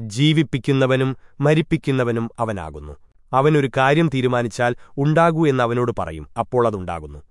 ജീവിപ്പിക്കുന്നവനും മരിപ്പിക്കുന്നവനും അവനാകുന്നു. അവനൊരു കാര്യം തീരുമാനിച്ചാൽ ഉണ്ടാകൂ എന്ന് അവനോട് പറയും. അപ്പോൾ അതുണ്ടാകുന്നു.